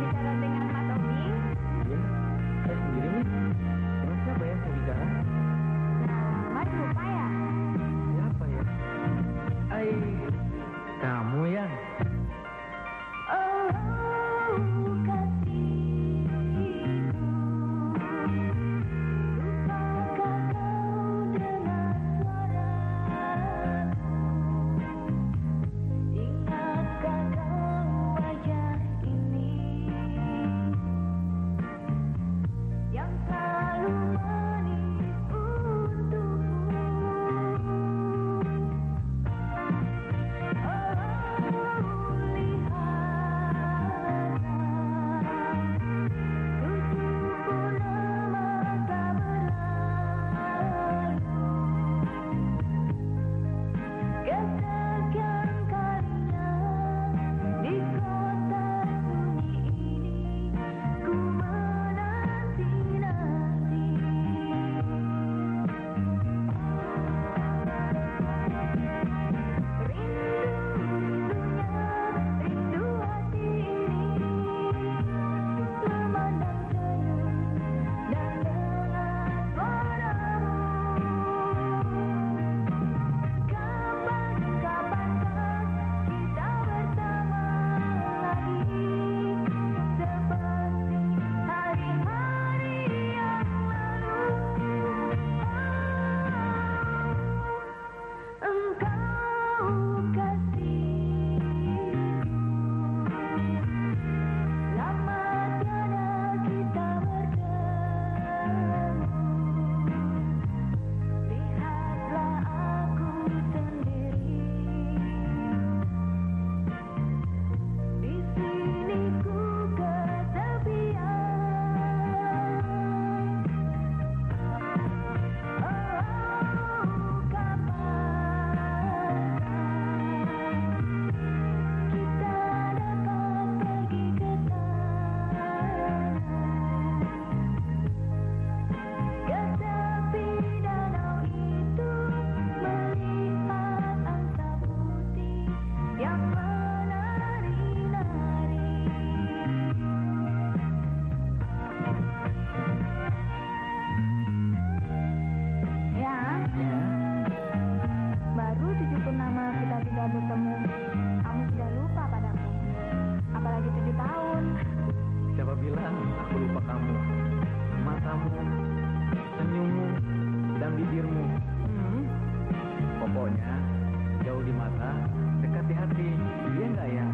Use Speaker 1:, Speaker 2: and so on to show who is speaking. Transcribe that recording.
Speaker 1: Thank you.
Speaker 2: matamu. Matamu senyummu dan bibirmu. Hmm. pokoknya jauh di mata dekat di hati. Iya nggak ya?